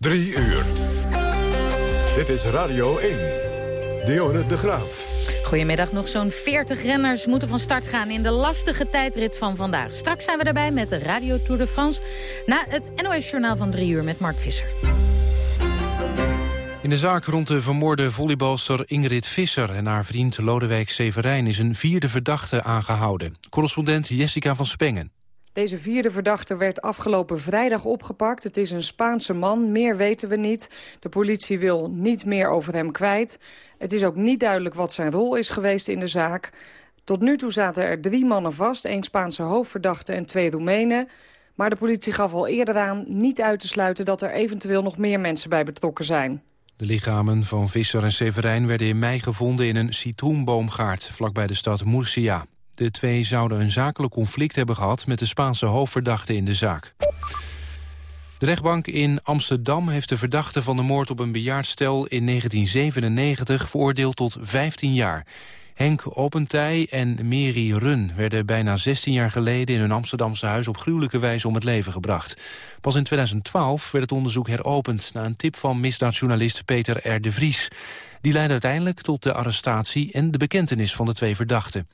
Drie uur. Dit is Radio 1. Dionne de Graaf. Goedemiddag, nog zo'n 40 renners moeten van start gaan in de lastige tijdrit van vandaag. Straks zijn we erbij met de Radio Tour de France. Na het NOS-journaal van drie uur met Mark Visser. In de zaak rond de vermoorde volleybalster Ingrid Visser... en haar vriend Lodewijk Severijn is een vierde verdachte aangehouden. Correspondent Jessica van Spengen. Deze vierde verdachte werd afgelopen vrijdag opgepakt. Het is een Spaanse man, meer weten we niet. De politie wil niet meer over hem kwijt. Het is ook niet duidelijk wat zijn rol is geweest in de zaak. Tot nu toe zaten er drie mannen vast, één Spaanse hoofdverdachte en twee Roemenen. Maar de politie gaf al eerder aan niet uit te sluiten... dat er eventueel nog meer mensen bij betrokken zijn. De lichamen van Visser en Severijn werden in mei gevonden in een citroenboomgaard... vlakbij de stad Murcia. De twee zouden een zakelijk conflict hebben gehad... met de Spaanse hoofdverdachte in de zaak. De rechtbank in Amsterdam heeft de verdachte van de moord op een bejaard stel in 1997 veroordeeld tot 15 jaar. Henk Opentij en Mary Run werden bijna 16 jaar geleden in hun Amsterdamse huis op gruwelijke wijze om het leven gebracht. Pas in 2012 werd het onderzoek heropend na een tip van misdaadjournalist Peter R. de Vries. Die leidde uiteindelijk tot de arrestatie en de bekentenis van de twee verdachten.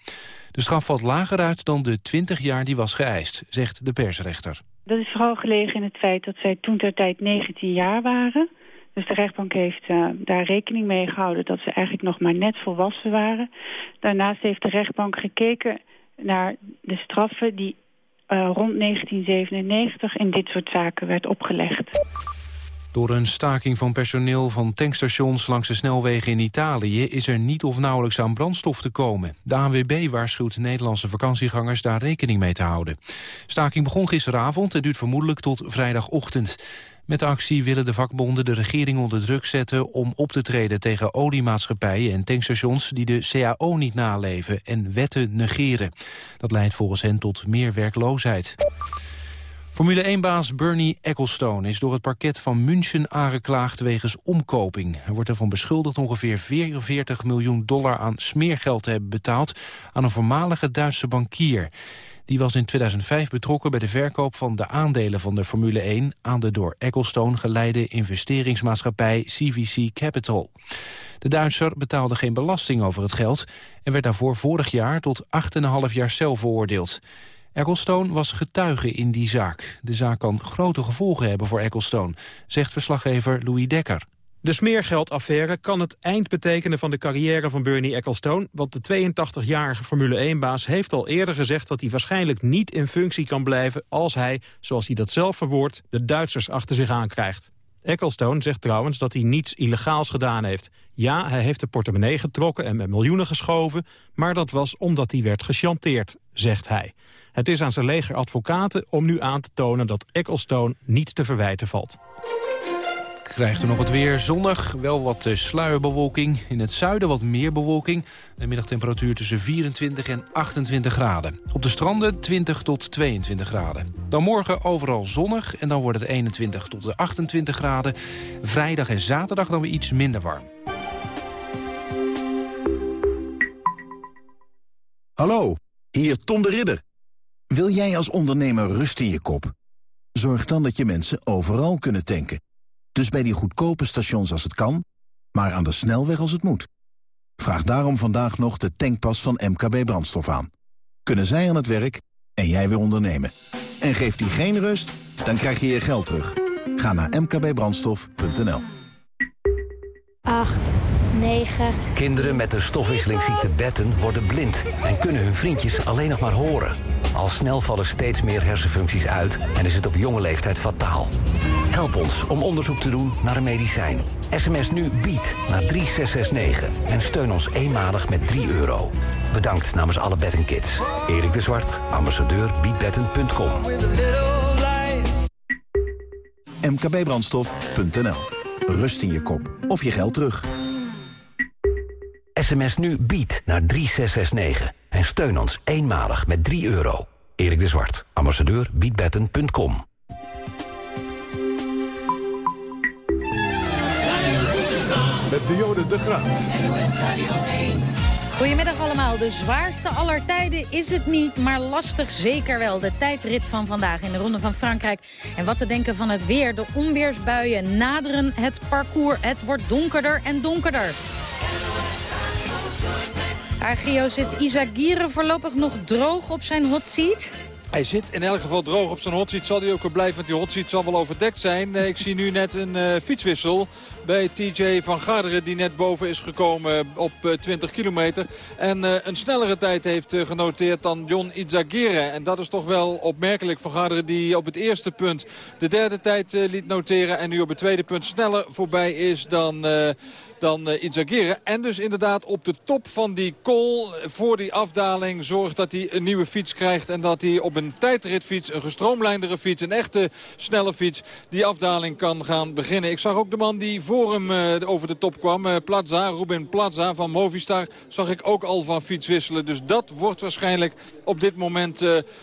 De straf valt lager uit dan de 20 jaar die was geëist, zegt de persrechter. Dat is vooral gelegen in het feit dat zij toen ter tijd 19 jaar waren. Dus de rechtbank heeft uh, daar rekening mee gehouden dat ze eigenlijk nog maar net volwassen waren. Daarnaast heeft de rechtbank gekeken naar de straffen die uh, rond 1997 in dit soort zaken werd opgelegd. Door een staking van personeel van tankstations langs de snelwegen in Italië... is er niet of nauwelijks aan brandstof te komen. De ANWB waarschuwt Nederlandse vakantiegangers daar rekening mee te houden. Staking begon gisteravond en duurt vermoedelijk tot vrijdagochtend. Met de actie willen de vakbonden de regering onder druk zetten... om op te treden tegen oliemaatschappijen en tankstations... die de CAO niet naleven en wetten negeren. Dat leidt volgens hen tot meer werkloosheid. Formule 1-baas Bernie Ecclestone is door het parket van München aangeklaagd wegens omkoping. Hij wordt ervan beschuldigd ongeveer 44 miljoen dollar aan smeergeld te hebben betaald aan een voormalige Duitse bankier. Die was in 2005 betrokken bij de verkoop van de aandelen van de Formule 1 aan de door Ecclestone geleide investeringsmaatschappij CVC Capital. De Duitser betaalde geen belasting over het geld en werd daarvoor vorig jaar tot 8,5 jaar cel veroordeeld. Ecclestone was getuige in die zaak. De zaak kan grote gevolgen hebben voor Ecclestone, zegt verslaggever Louis Dekker. De smeergeldaffaire kan het eind betekenen van de carrière van Bernie Ecclestone... want de 82-jarige Formule 1-baas heeft al eerder gezegd... dat hij waarschijnlijk niet in functie kan blijven als hij, zoals hij dat zelf verwoordt... de Duitsers achter zich aankrijgt. Ecclestone zegt trouwens dat hij niets illegaals gedaan heeft. Ja, hij heeft de portemonnee getrokken en met miljoenen geschoven... maar dat was omdat hij werd gechanteerd, zegt hij. Het is aan zijn leger advocaten om nu aan te tonen dat Ecclestone niets te verwijten valt. Krijgt er nog het weer zonnig, wel wat eh, sluierbewolking. In het zuiden wat meer bewolking. De middagtemperatuur tussen 24 en 28 graden. Op de stranden 20 tot 22 graden. Dan morgen overal zonnig en dan wordt het 21 tot 28 graden. Vrijdag en zaterdag dan weer iets minder warm. Hallo, hier Tom de Ridder. Wil jij als ondernemer rust in je kop? Zorg dan dat je mensen overal kunnen tanken. Dus bij die goedkope stations als het kan, maar aan de snelweg als het moet. Vraag daarom vandaag nog de tankpas van MKB Brandstof aan. Kunnen zij aan het werk en jij weer ondernemen. En geeft die geen rust, dan krijg je je geld terug. Ga naar mkbbrandstof.nl 8, 9... Kinderen met de stofwisselingsziekte Betten worden blind... en kunnen hun vriendjes alleen nog maar horen. Al snel vallen steeds meer hersenfuncties uit en is het op jonge leeftijd fataal. Help ons om onderzoek te doen naar een medicijn. SMS nu BIED naar 3669 en steun ons eenmalig met 3 euro. Bedankt namens alle Kids. Erik de Zwart, ambassadeur biedbetten.com. mkbbrandstof.nl Rust in je kop of je geld terug. SMS nu BIED naar 3669 en steun ons eenmalig met 3 euro. Erik de Zwart, ambassadeur biedbetten.com. Met Diode de Graaf. Goedemiddag allemaal. De zwaarste aller tijden is het niet, maar lastig zeker wel. De tijdrit van vandaag in de Ronde van Frankrijk. En wat te denken van het weer. De onweersbuien naderen het parcours. Het wordt donkerder en donkerder. Argio zit Isagire voorlopig nog droog op zijn hot seat. Hij zit in elk geval droog op zijn hotseat. Zal hij ook wel blijven, want die hotseat zal wel overdekt zijn. Ik zie nu net een uh, fietswissel bij TJ van Garderen... die net boven is gekomen op 20 eh, kilometer. En uh, een snellere tijd heeft genoteerd dan John Izagirre. En dat is toch wel opmerkelijk van Garderen... die op het eerste punt de derde tijd liet noteren... en nu op het tweede punt sneller voorbij is dan dan uh, Izagirre. En dus inderdaad op de top van die col voor die afdaling zorgt dat hij een nieuwe fiets krijgt. En dat hij op een tijdritfiets, een gestroomlijndere fiets, een echte snelle fiets, die afdaling kan gaan beginnen. Ik zag ook de man die voor hem uh, over de top kwam, uh, Plaza, Ruben Plaza van Movistar, zag ik ook al van fiets wisselen. Dus dat wordt waarschijnlijk op dit moment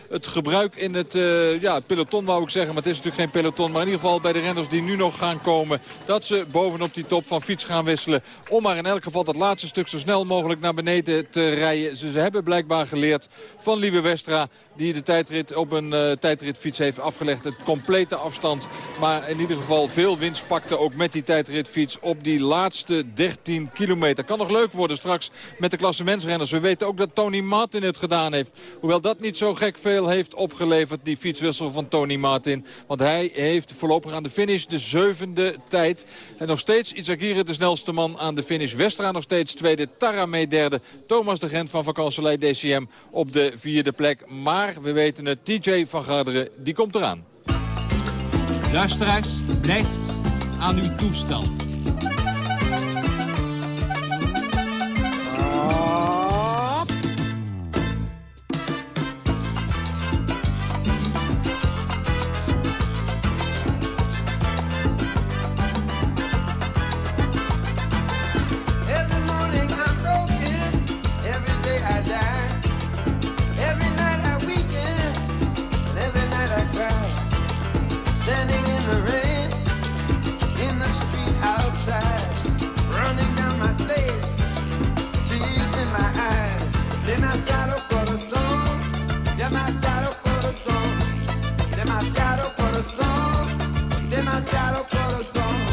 het gebruik in het, ja, peloton wou ik zeggen. Maar het is natuurlijk geen peloton. Maar in ieder geval bij de renners die nu nog gaan komen, dat ze bovenop die top van fiets gaan wisselen. Om maar in elk geval dat laatste stuk zo snel mogelijk naar beneden te rijden. Ze, hebben blijkbaar geleerd van Lieve Westra. Die de tijdrit op een uh, tijdritfiets heeft afgelegd. Het complete afstand. Maar in ieder geval veel winst pakte ook met die tijdritfiets op die laatste 13 kilometer. Kan nog leuk worden straks met de klassementsrenners. We weten ook dat Tony Martin het gedaan heeft. Hoewel dat niet zo gek veel heeft opgeleverd, die fietswissel van Tony Martin. Want hij heeft voorlopig aan de finish de zevende tijd. En nog steeds Izagirre de snelste man aan de finish. Westra nog steeds tweede, Tarame derde. Thomas de Gent van Vakantselij DCM op de vierde plek. Maar we weten het, TJ van Garderen, die komt eraan. Luisteraars, blijft aan uw toestel. coração.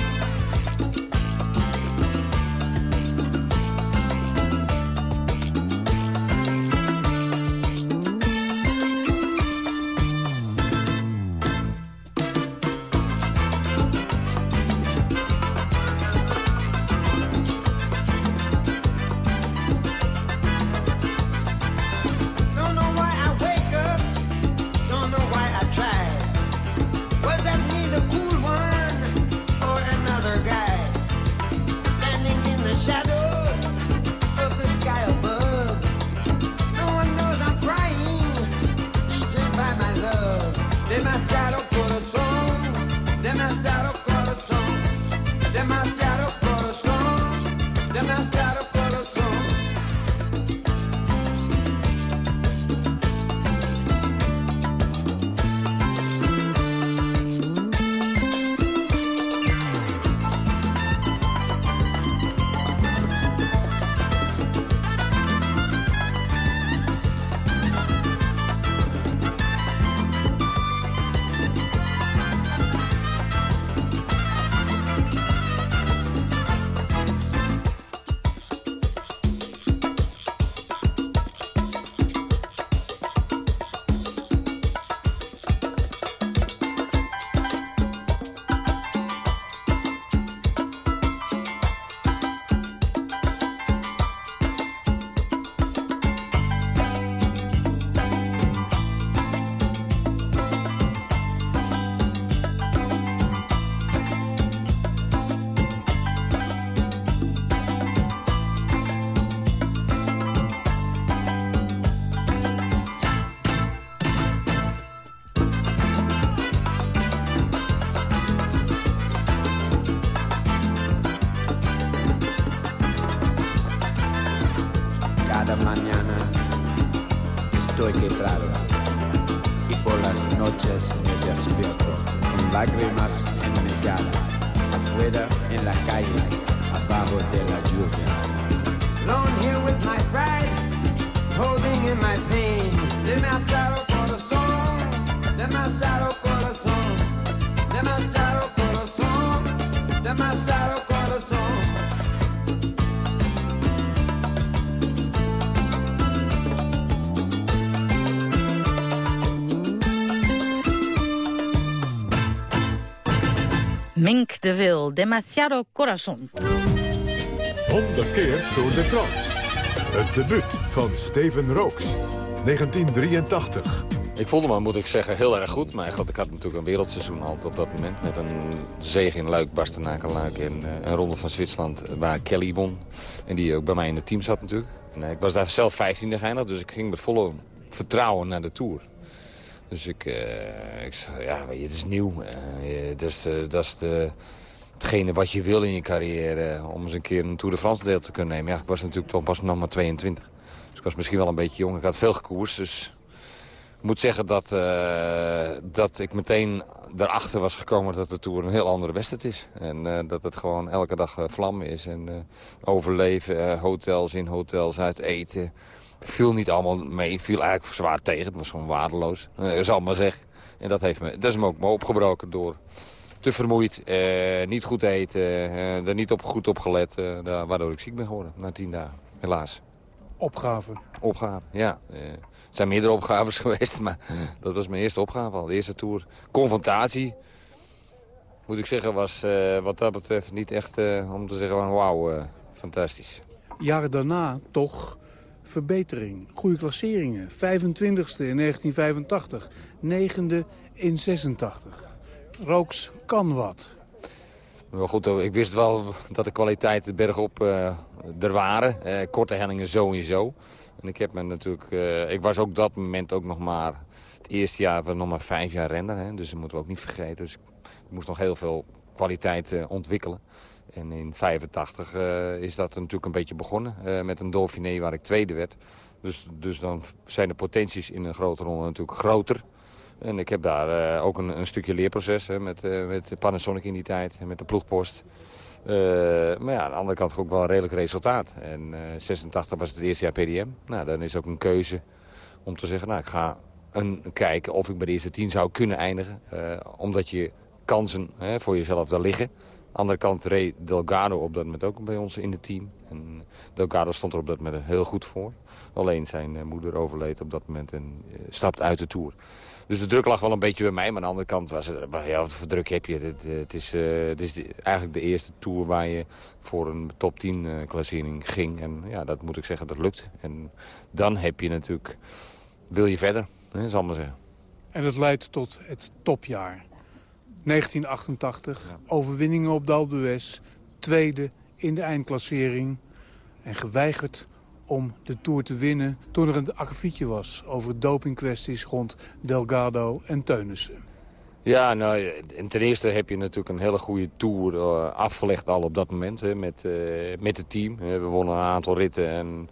Demasiado Corazon. 100 keer Tour de France. Het debuut van Steven Rooks. 1983. Ik voelde me, moet ik zeggen, heel erg goed. Maar God, ik had natuurlijk een wereldseizoen al op dat moment. Met een zege in Luik, Bastenaken, Luik en uh, een ronde van Zwitserland waar Kelly won. En die ook bij mij in het team zat natuurlijk. En, uh, ik was daar zelf 15e geëindigd, dus ik ging met volle vertrouwen naar de Tour. Dus ik, uh, ik ja, weet je, het is nieuw. dat is, dat is de, hetgene wat je wil in je carrière. Om eens een keer een Tour de France deel te kunnen nemen. Ja, ik was natuurlijk toch pas nog maar 22. Dus ik was misschien wel een beetje jong. Ik had veel gekoerst, dus ik moet zeggen dat, uh, dat ik meteen erachter was gekomen dat de Tour een heel andere wedstrijd is. En uh, dat het gewoon elke dag uh, vlam is. En overleven, hotels in hotels, uit eten. Viel niet allemaal mee, viel eigenlijk zwaar tegen. Het was gewoon waardeloos, zal maar zeggen. En dat, heeft me, dat is me ook me opgebroken door te vermoeid, niet goed eten, er niet op, goed op gelet. waardoor ik ziek ben geworden na tien dagen, helaas. Opgave? Opgave, ja. Er zijn meerdere opgaves geweest, maar dat was mijn eerste opgave al. De eerste tour. Confrontatie, moet ik zeggen, was uh, wat dat betreft niet echt uh, om te zeggen van wauw, uh, fantastisch. Jaren daarna toch verbetering. Goede klasseringen. 25ste in 1985, 9e in 86. Rooks kan wat. Wel goed, ik wist wel dat de kwaliteiten bergop er waren. korte hellingen sowieso. En ik heb me natuurlijk... Ik was ook dat moment ook nog maar... Het eerste jaar van nog maar vijf jaar renner. Hè, dus dat moeten we ook niet vergeten. Dus ik, moest nog heel veel kwaliteit ontwikkelen. En in 85 uh, is dat natuurlijk een beetje begonnen. met een Dauphiné waar ik tweede werd. Dus, dus dan zijn de potenties in een grote ronde natuurlijk groter. En ik heb daar ook een, een, stukje leerproces hè, met, met Panasonic in die tijd. En met de ploegpost. Uh, maar ja, aan de andere kant ook wel een redelijk resultaat. En uh, 86 was het, eerste jaar PDM. Nou, dan is ook een keuze om te zeggen, nou, ik ga een, kijken of ik bij de eerste tien zou kunnen eindigen. Omdat je kansen hè, voor jezelf daar liggen. Aan de andere kant reed Delgado op dat moment ook bij ons in het team. En Delgado stond er op dat moment heel goed voor. Alleen zijn moeder overleed op dat moment en stapt uit de Tour. Dus de druk lag wel een beetje bij mij. Maar aan de andere kant, was het, ja, wat voor druk heb je? Het, het is, uh, het is eigenlijk de eerste tour waar je voor een top 10 uh, klassering ging. En ja, dat moet ik zeggen, dat lukt. En dan heb je natuurlijk, wil je verder, hè, zal maar zeggen. En dat leidt tot het topjaar. 1988, ja. overwinningen op Dalbe tweede in de eindklassering. En geweigerd om de Tour te winnen toen er een akkefietje was over dopingkwesties rond Delgado en Teunissen. Ja, nou, en ten eerste heb je natuurlijk een hele goede Tour uh, afgelegd al op dat moment hè, met, uh, met het team. We wonnen een aantal ritten en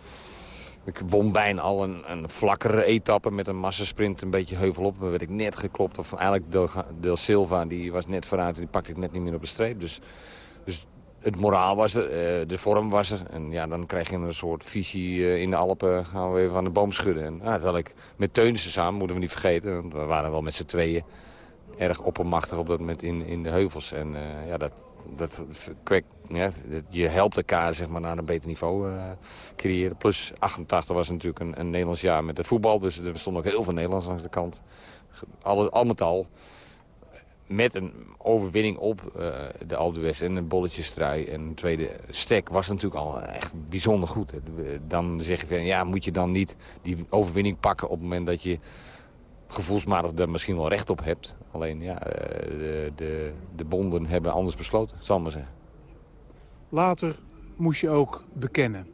ik won bijna al een, een vlakkere etappe met een massasprint een beetje heuvel op. Dan werd ik net geklopt. Of eigenlijk Del, Del Silva, die was net vooruit en die pakte ik net niet meer op de streep. Dus, dus het moraal was er, de vorm was er. En ja, dan krijg je een soort visie in de Alpen, gaan we even aan de boom schudden. En ja, dat ik met Teunissen samen, moeten we niet vergeten. We waren wel met z'n tweeën erg oppermachtig op dat moment in, in de heuvels. En uh, ja, dat, dat kwek, ja, je helpt elkaar zeg maar, naar een beter niveau creëren. Plus 88 was natuurlijk een, een Nederlands jaar met de voetbal. Dus er stond ook heel veel Nederlands langs de kant. Al, al met al met een overwinning op uh, de Alpe d'Huez en een bolletjestrui en een tweede stek was natuurlijk al echt bijzonder goed. Dan zeg je van, ja, moet je dan niet die overwinning pakken op het moment dat je gevoelsmatig er misschien wel recht op hebt. Alleen, ja, de, de, de bonden hebben anders besloten, zal maar zeggen. Later moest je ook bekennen.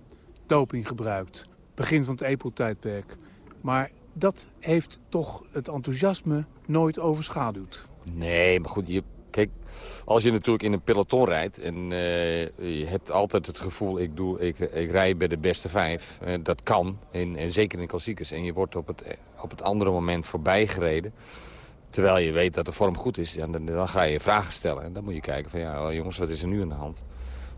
Doping gebruikt. Begin van het EPO-tijdperk. Maar dat heeft toch het enthousiasme nooit overschaduwd. Nee, maar goed, je, kijk, als je natuurlijk in een peloton rijdt... en uh, je hebt altijd het gevoel, ik, doe, ik, ik rij bij de beste vijf. Dat kan, en, zeker in klassiekers. En je wordt op het, op het andere moment voorbij gereden. Terwijl je weet dat de vorm goed is, ja, dan, dan, ga je vragen stellen. En dan moet je kijken van, ja jongens, wat is er nu aan de hand?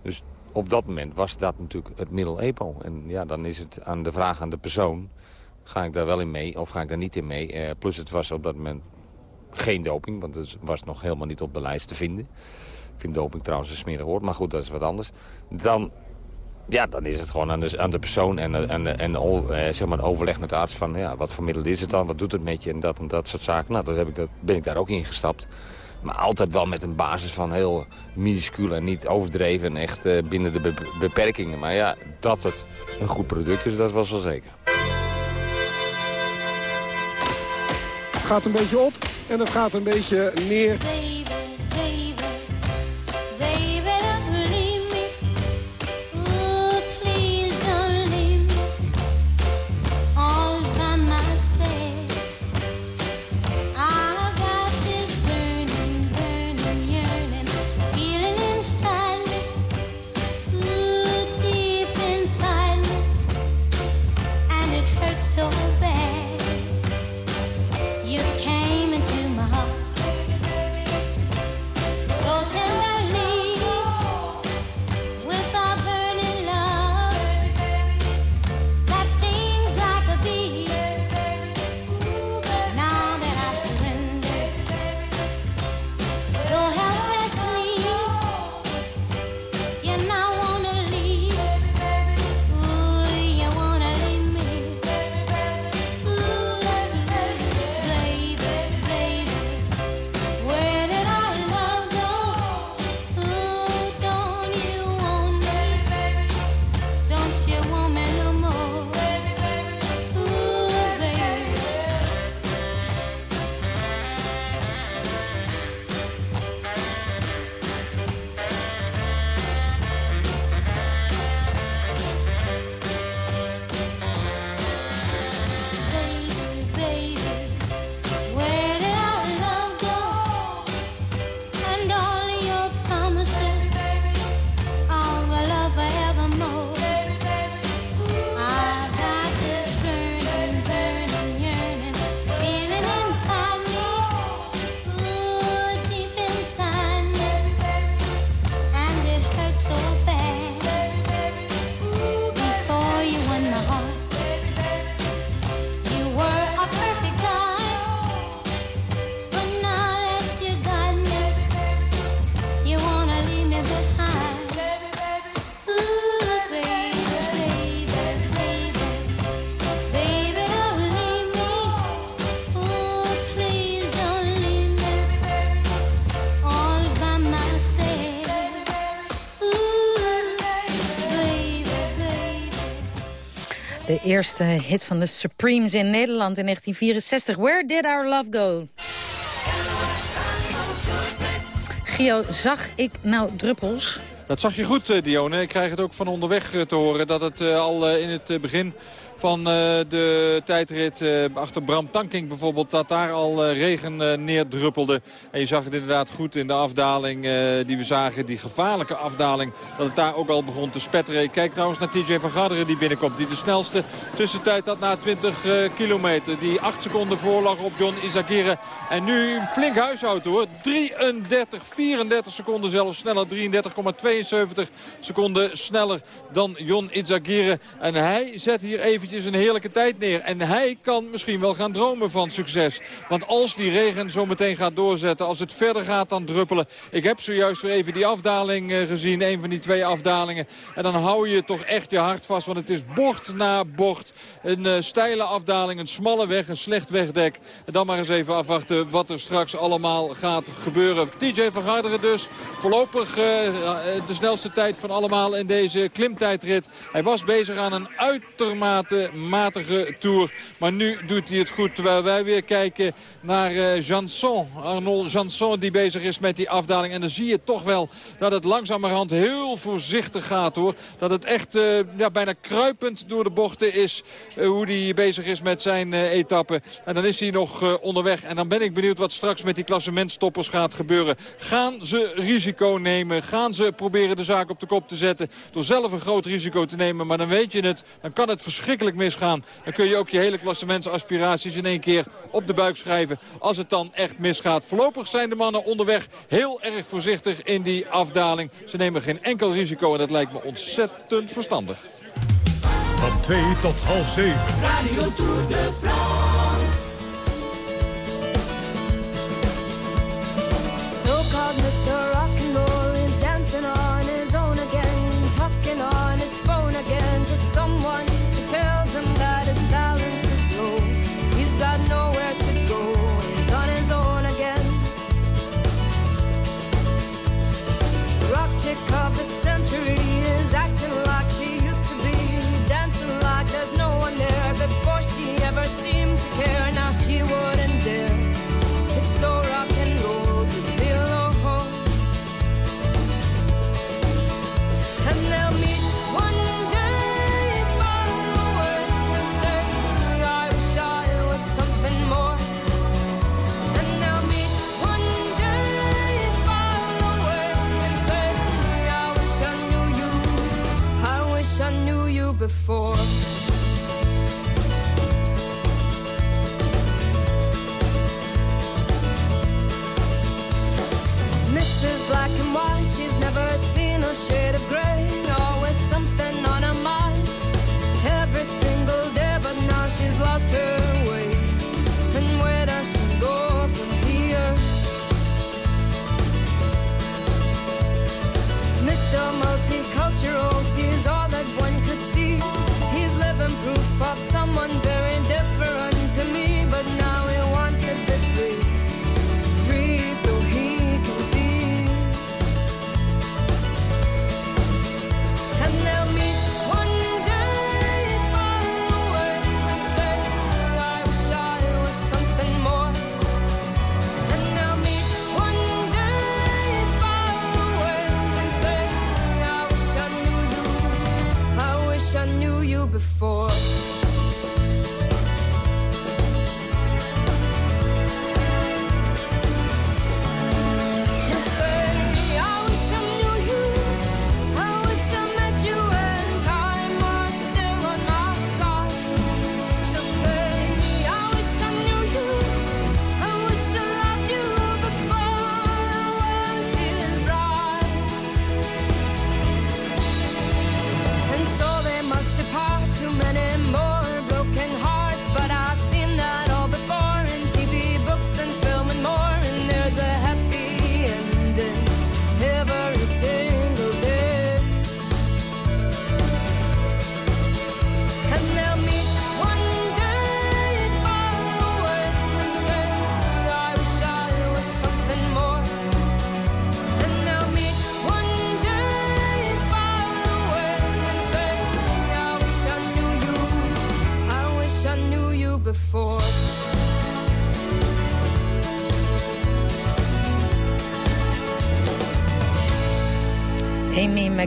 Dus op dat moment was dat natuurlijk het middel EPO. En ja, dan is het aan de vraag aan de persoon... ga ik daar wel in mee of ga ik daar niet in mee? Uh, plus het was op dat moment geen doping, want dat was nog helemaal niet op de lijst te vinden. Ik vind doping trouwens een smerig woord, maar goed, dat is wat anders. Dan, ja, dan is het gewoon aan de, aan de persoon en, en, en eh, zeg maar overleg met de arts van... Ja, wat voor middel is het dan, wat doet het met je en dat en dat soort zaken. Nou, ik dat, ben ik daar ook in gestapt. Maar altijd wel met een basis van heel minuscuul en niet overdreven en echt eh, binnen de beperkingen. Maar ja, dat het een goed product is, dat was wel zeker. Gaat een beetje op en het gaat een beetje neer. Eerste hit van de Supremes in Nederland in 1964. Where did our love go? Gio, zag ik nou druppels? Dat zag je goed, eh, Dione. Ik krijg het ook van onderweg eh, te horen dat het eh, al in het begin van uh, de tijdrit uh, achter Bram Tanking bijvoorbeeld. Dat daar al uh, regen neerdruppelde. En je zag het inderdaad goed in de afdaling die we zagen. Die gevaarlijke afdaling. Dat het daar ook al begon te spetteren. Kijk trouwens naar TJ van Garderen die binnenkomt. Die de snelste tussentijd had na 20 kilometer. Die 8 seconden voorlag op John Izagirre. En nu flink huishoud hoor. 33, 34 seconden zelfs sneller. 33,72 seconden sneller dan John Izagirre. En hij zet hier even eventjes een heerlijke tijd neer. En hij kan misschien wel gaan dromen van succes. Want als die regen zo meteen gaat doorzetten, als het verder gaat dan druppelen. Ik heb zojuist weer even die afdaling eh, gezien, een van die twee afdalingen. En dan hou je toch echt je hart vast, want het is bocht na bocht. Een uh, steile afdaling, een smalle weg, een slecht wegdek. En dan maar eens even afwachten wat er straks allemaal gaat gebeuren. TJ van Garderen dus, voorlopig uh, de snelste tijd van allemaal in deze klimtijdrit. Hij was bezig aan een uitermate matige Tour. Maar nu doet hij het goed. Terwijl wij weer kijken naar uh, Janson. Arnold Janson die bezig is met die afdaling. En dan zie je toch wel dat het langzamerhand heel voorzichtig gaat hoor. Dat het echt uh, ja, bijna kruipend door de bochten is. Uh, hoe hij bezig is met zijn etappe. En dan is hij nog onderweg. En dan ben ik benieuwd wat straks met die klassementstoppers gaat gebeuren. Gaan ze risico nemen? Gaan ze proberen de zaak op de kop te zetten? Door zelf een groot risico te nemen. Maar dan weet je het. Dan kan het verschrikkelijk misgaan. Dan kun je ook je hele klassementsaspiraties in één keer op de buik schrijven. Als het dan echt misgaat. Voorlopig zijn de mannen onderweg heel erg voorzichtig in die afdaling. Ze nemen geen enkel risico en dat lijkt me ontzettend verstandig. Van 2 tot half 7. Radio Tour de France. Before.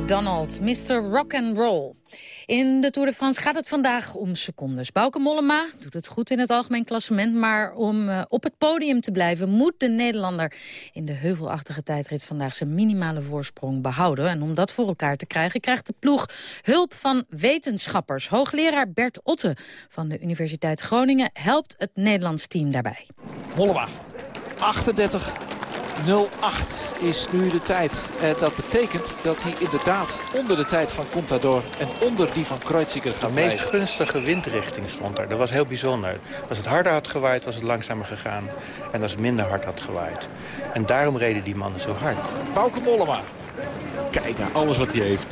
McDonald, Mr. Rock and Roll. In de Tour de France gaat het vandaag om secondes. Bauke Mollema doet het goed in het algemeen klassement... maar om uh, op het podium te blijven moet de Nederlander... in de heuvelachtige tijdrit vandaag zijn minimale voorsprong behouden. En om dat voor elkaar te krijgen krijgt de ploeg hulp van wetenschappers. Hoogleraar Bert Otte van de Universiteit Groningen... helpt het Nederlands team daarbij. Mollema, 38 08 is nu de tijd. Eh, dat betekent dat hij inderdaad onder de tijd van Contador en onder die van Kreuziger gaat De meest blijven. gunstige windrichting stond er. Dat was heel bijzonder. Als het harder had gewaaid, was het langzamer gegaan. En als het minder hard had gewaaid. En daarom reden die mannen zo hard. Bauke Mollema. Kijk naar alles wat hij heeft.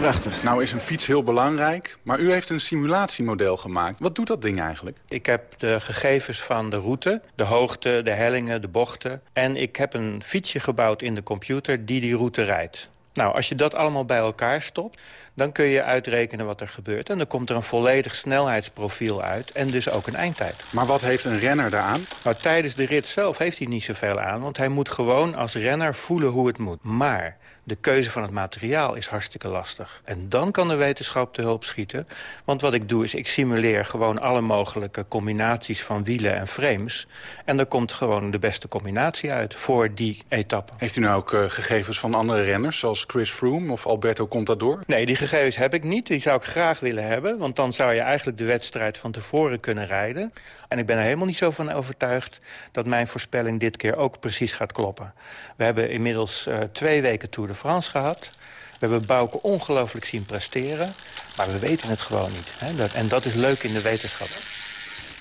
Prachtig. Nou is een fiets heel belangrijk, maar u heeft een simulatiemodel gemaakt. Wat doet dat ding eigenlijk? Ik heb de gegevens van de route, de hoogte, de hellingen, de bochten. En ik heb een fietsje gebouwd in de computer die die route rijdt. Nou, als je dat allemaal bij elkaar stopt, dan kun je uitrekenen wat er gebeurt. En dan komt er een volledig snelheidsprofiel uit en dus ook een eindtijd. Maar wat heeft een renner daaraan? Nou, tijdens de rit zelf heeft hij niet zoveel aan, want hij moet gewoon als renner voelen hoe het moet. Maar de keuze van het materiaal is hartstikke lastig. En dan kan de wetenschap te hulp schieten. Want wat ik doe is, ik simuleer gewoon alle mogelijke combinaties van wielen en frames. En er komt gewoon de beste combinatie uit voor die etappe. Heeft u nou ook uh, gegevens van andere renners, zoals Chris Froome of Alberto Contador? Nee, die gegevens heb ik niet. Die zou ik graag willen hebben. Want dan zou je eigenlijk de wedstrijd van tevoren kunnen rijden. En ik ben er helemaal niet zo van overtuigd dat mijn voorspelling dit keer ook precies gaat kloppen. We hebben inmiddels uh, twee weken Tour de France gehad. We hebben Bouke ongelooflijk zien presteren. Maar we weten het gewoon niet. Hè? Dat, en dat is leuk in de wetenschap.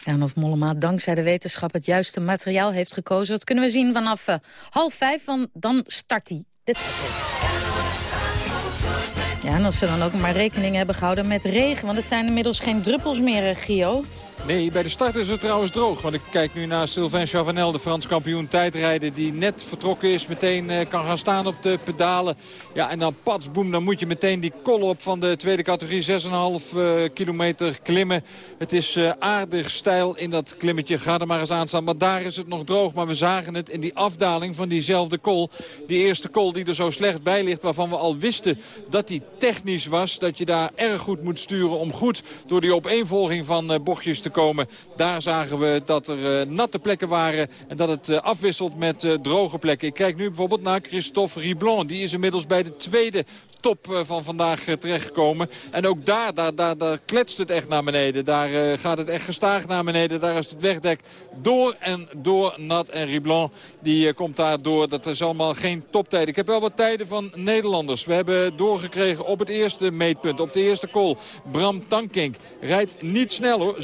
En of Mollema dankzij de wetenschap het juiste materiaal heeft gekozen... dat kunnen we zien vanaf uh, half vijf, want dan start hij dit Ja, en als ze dan ook maar rekening hebben gehouden met regen... want het zijn inmiddels geen druppels meer, Gio. Nee, bij de start is het trouwens droog. Want ik kijk nu naar Sylvain Chavanel, de Frans kampioen tijdrijden... die net vertrokken is, meteen uh, kan gaan staan op de pedalen. Ja, en dan pats, boem, dan moet je meteen die kol op van de tweede categorie... 6,5 uh, kilometer klimmen. Het is uh, aardig stijl in dat klimmetje. Ga er maar eens aan staan. Maar daar is het nog droog. Maar we zagen het in die afdaling van diezelfde kol. Die eerste kol die er zo slecht bij ligt... waarvan we al wisten dat die technisch was. Dat je daar erg goed moet sturen om goed door die opeenvolging van bochtjes te komen. Daar zagen we dat er natte plekken waren en dat het afwisselt met droge plekken. Ik kijk nu bijvoorbeeld naar Christophe Riblon. Die is inmiddels bij de tweede top eh, van vandaag eh, terechtgekomen. En ook daar, daar, daar, daar kletst het echt naar beneden. Daar gaat het echt gestaag naar beneden. Daar is het wegdek door en door nat. En Riblon die komt daar door. Dat is allemaal geen toptijd. Ik heb wel wat tijden van Nederlanders. We hebben doorgekregen op het eerste meetpunt. Op de eerste call. Bram Tankink rijdt niet snel hoor.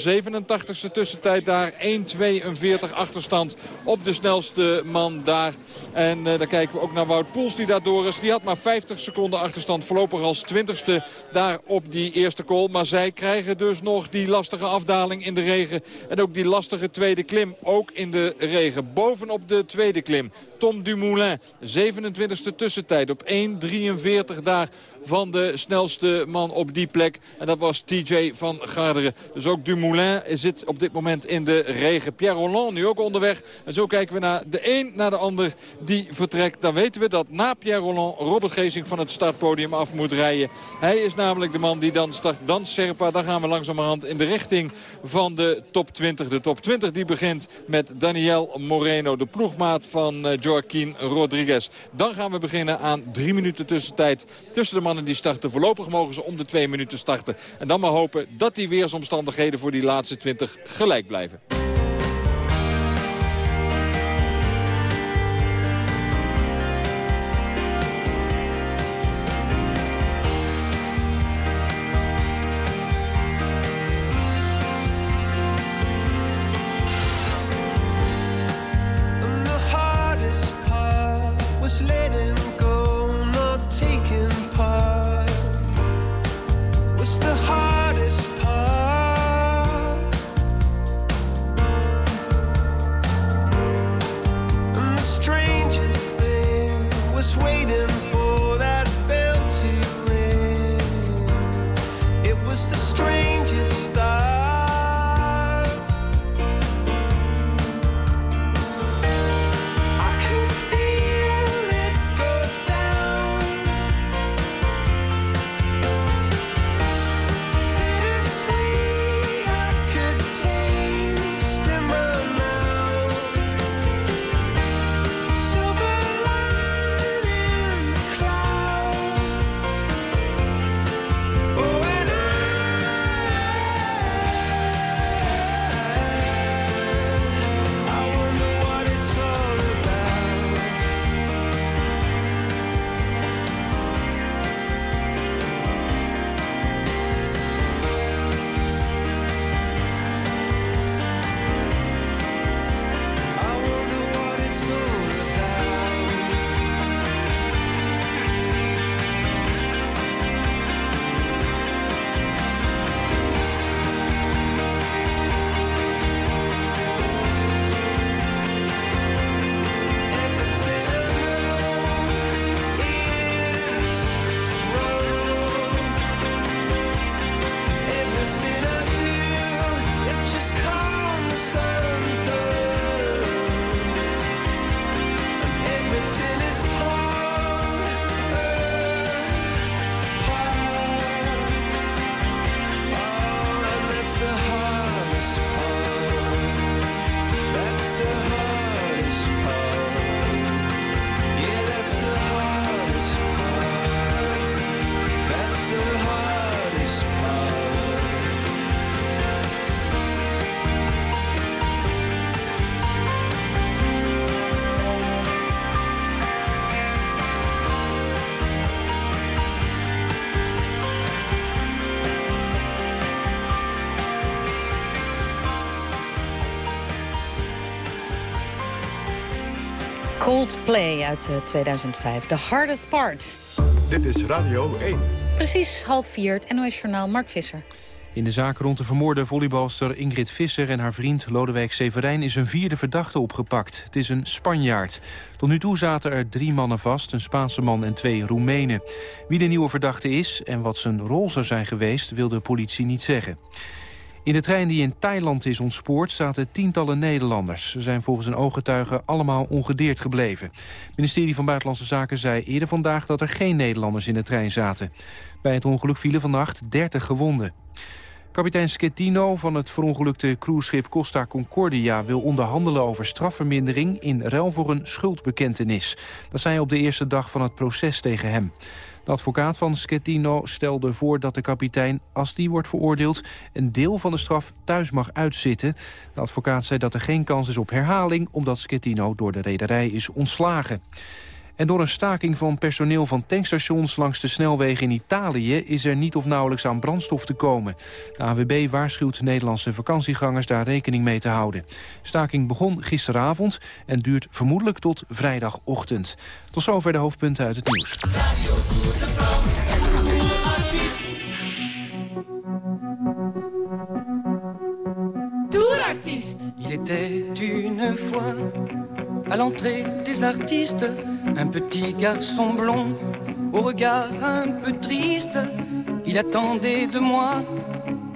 87ste tussentijd daar. 1.42 achterstand op de snelste man daar. En dan kijken we ook naar Wout Poels die daar door is. Die had maar 50 seconden achterstand voorlopig als twintigste daar op die eerste call. Maar zij krijgen dus nog die lastige afdaling in de regen. En ook die lastige tweede klim, ook in de regen. Bovenop de tweede klim, Tom Dumoulin, 27e tussentijd op 1.43 daar van de snelste man op die plek. En dat was TJ van Garderen. Dus ook Dumoulin zit op dit moment in de regen. Pierre Rolland nu ook onderweg. En zo kijken we naar de een naar de ander die vertrekt. Dan weten we dat na Pierre Rolland Robert Geesing van het startpodium af moet rijden. Hij is namelijk de man die dan start. Dan Serpa, dan gaan we langzamerhand in de richting van de top 20. De top 20 die begint met Daniel Moreno, de ploegmaat van uh, Rodriguez. Dan gaan we beginnen aan drie minuten tussentijd tussen de mannen die starten. Voorlopig mogen ze om de twee minuten starten. En dan maar hopen dat die weersomstandigheden voor die laatste 20 gelijk blijven. Coldplay uit 2005. The Hardest Part. Dit is Radio 1. Precies half vier, het NOS Journaal, Mark Visser. In de zaak rond de vermoorde volleybalster Ingrid Visser en haar vriend Lodewijk Severijn is een vierde verdachte opgepakt. Het is een Spanjaard. Tot nu toe zaten er drie mannen vast, een Spaanse man en twee Roemenen. Wie de nieuwe verdachte is en wat zijn rol zou zijn geweest wil de politie niet zeggen. In de trein die in Thailand is ontspoord zaten tientallen Nederlanders. Ze zijn volgens een ooggetuige allemaal ongedeerd gebleven. Het ministerie van Buitenlandse Zaken zei eerder vandaag dat er geen Nederlanders in de trein zaten. Bij het ongeluk vielen vannacht 30 gewonden. Kapitein Schettino van het verongelukte cruiseschip Costa Concordia... wil onderhandelen over strafvermindering in ruil voor een schuldbekentenis. Dat zei op de eerste dag van het proces tegen hem. De advocaat van Schettino stelde voor dat de kapitein, als die wordt veroordeeld... een deel van de straf thuis mag uitzitten. De advocaat zei dat er geen kans is op herhaling... omdat Schettino door de rederij is ontslagen. En door een staking van personeel van tankstations langs de snelwegen in Italië... is er niet of nauwelijks aan brandstof te komen. De AWB waarschuwt Nederlandse vakantiegangers daar rekening mee te houden. Staking begon gisteravond en duurt vermoedelijk tot vrijdagochtend. Tot zover de hoofdpunten uit het nieuws. Tourartiest. Il était une fois à l'entrée des artistes un petit garçon blond au regard un peu triste. Il attendait de moi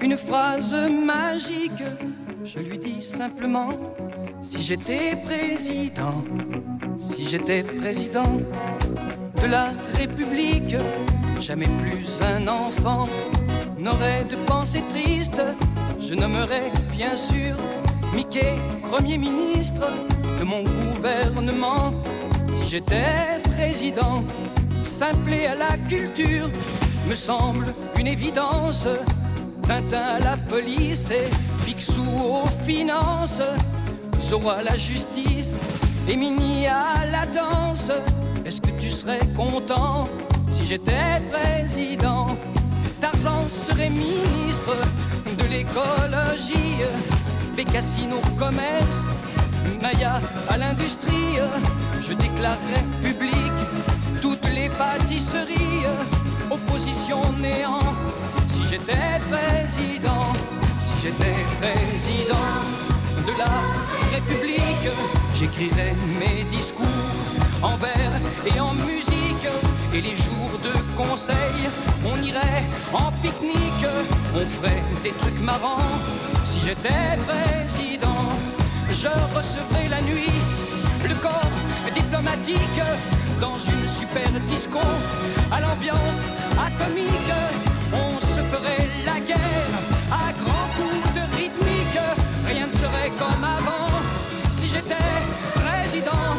une phrase magique. Je lui dis simplement si j'étais président, si j'étais président de la République, jamais plus un enfant n'aurait de pensée triste. Je nommerais bien sûr Mickey Premier ministre de mon gouvernement. Si j'étais président, simplé à la culture, me semble une évidence. Tintin à la police et Picsou aux finances, Zorro à la justice et Mini à la danse. Est-ce que tu serais content si j'étais président? Tarzan serait ministre de l'écologie, Bécassine au commerce, Maya à l'industrie. Je déclarerais public toutes les pâtisseries, opposition néant. Si j'étais président, si j'étais président de la République, j'écrirais mes discours en vers et en musique. Et les jours de conseil, on irait en pique-nique, on ferait des trucs marrants. Si j'étais président, je recevrais la nuit le corps diplomatique dans une super disco à l'ambiance atomique. On se ferait la guerre à grands coups de rythmique. Rien ne serait comme avant si j'étais président.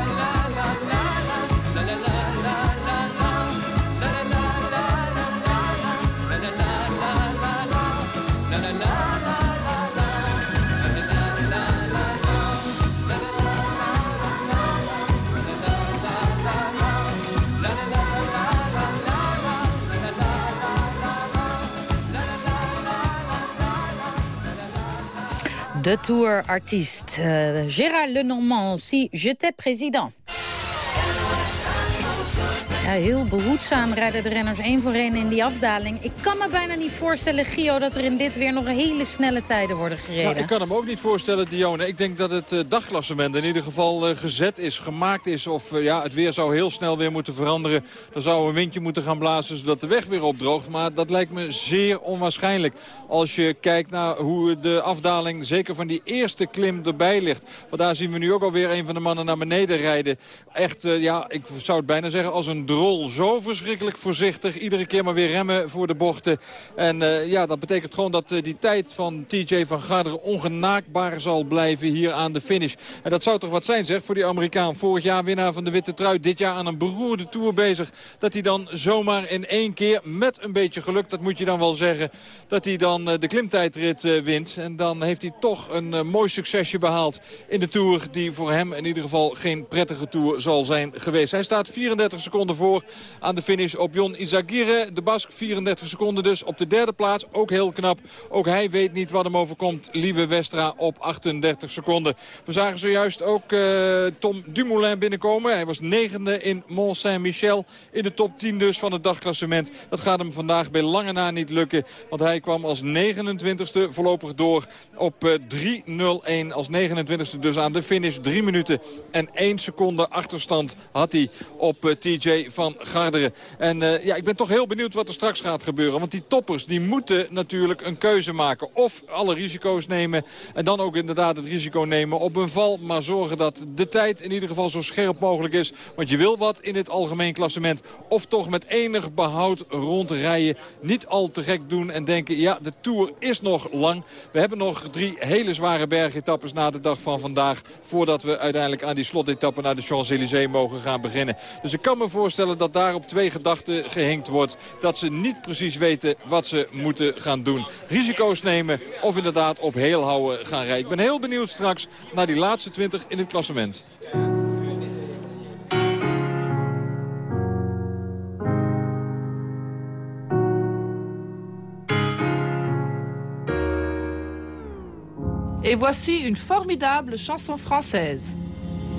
De tourartiest uh, Gérald Lenormand, si j'étais président. Heel behoedzaam rijden de renners één voor één in die afdaling. Ik kan me bijna niet voorstellen, Gio, dat er in dit weer nog hele snelle tijden worden gereden. Ja, ik kan hem ook niet voorstellen, Dione. Ik denk dat het uh, dagklassement in ieder geval uh, gezet is, gemaakt is. Of uh, ja, het weer zou heel snel weer moeten veranderen. Er zou een windje moeten gaan blazen zodat de weg weer opdroogt. Maar dat lijkt me zeer onwaarschijnlijk. Als je kijkt naar hoe de afdaling, zeker van die eerste klim, erbij ligt. Want daar zien we nu ook alweer een van de mannen naar beneden rijden. Echt, ja, ik zou het bijna zeggen als een droom Zo verschrikkelijk voorzichtig. Iedere keer maar weer remmen voor de bochten. En eh, ja, dat betekent gewoon dat eh, die tijd van TJ van Garderen ongenaakbaar zal blijven hier aan de finish. En dat zou toch wat zijn zeg voor die Amerikaan. Vorig jaar winnaar van de Witte Trui. Dit jaar aan een beroerde tour bezig. Dat hij dan zomaar in één keer met een beetje geluk, dat moet je dan wel zeggen... dat hij dan de klimtijdrit wint. En dan heeft hij toch een mooi succesje behaald in de Tour... die voor hem in ieder geval geen prettige Tour zal zijn geweest. Hij staat 34 seconden voor aan de finish op Jon Izagirre. De Bask 34 seconden dus op de derde plaats. Ook heel knap. Ook hij weet niet wat hem overkomt. Lieve Westra op 38 seconden. We zagen zojuist ook uh, Tom Dumoulin binnenkomen. Hij was negende in Mont Saint-Michel. In de top 10 dus van het dagklassement. Dat gaat hem vandaag bij lange na niet lukken. Want hij kwam als 29ste voorlopig door op uh, 3.01. Als 29ste dus aan de finish. 3 minuten en 1 seconde achterstand had hij op uh, TJ van Garderen. En uh, ja, ik ben toch heel benieuwd wat er straks gaat gebeuren. Want die toppers die moeten natuurlijk een keuze maken. Of alle risico's nemen en dan ook inderdaad het risico nemen op een val. Maar zorgen dat de tijd in ieder geval zo scherp mogelijk is. Want je wil wat in het algemeen klassement. Of toch met enig behoud rondrijden. Niet al te gek doen en denken, ja, de Tour is nog lang. We hebben nog drie hele zware bergetappes na de dag van vandaag. Voordat we uiteindelijk aan die slotetappe naar de Champs-Élysées mogen gaan beginnen. Dus ik kan me voorstellen dat daar op twee gedachten gehinkt wordt. Dat ze niet precies weten wat ze moeten gaan doen. Risico's nemen of inderdaad op heel houden gaan rijden. Ik ben heel benieuwd straks naar die laatste 20 in het klassement. Et voici une formidable chanson française.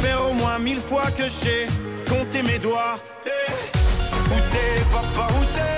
faire au moins mille fois que j'ai compté mes doigts. T'es, papa, où t'es?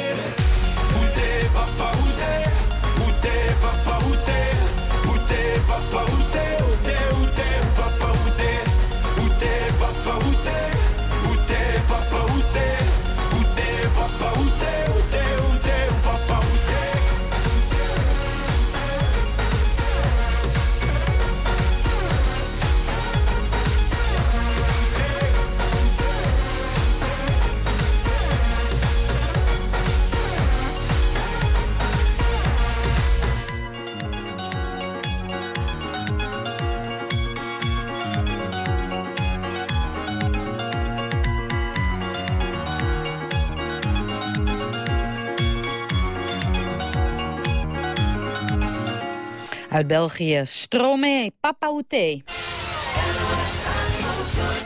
Uit België, Stromae, Papaouté.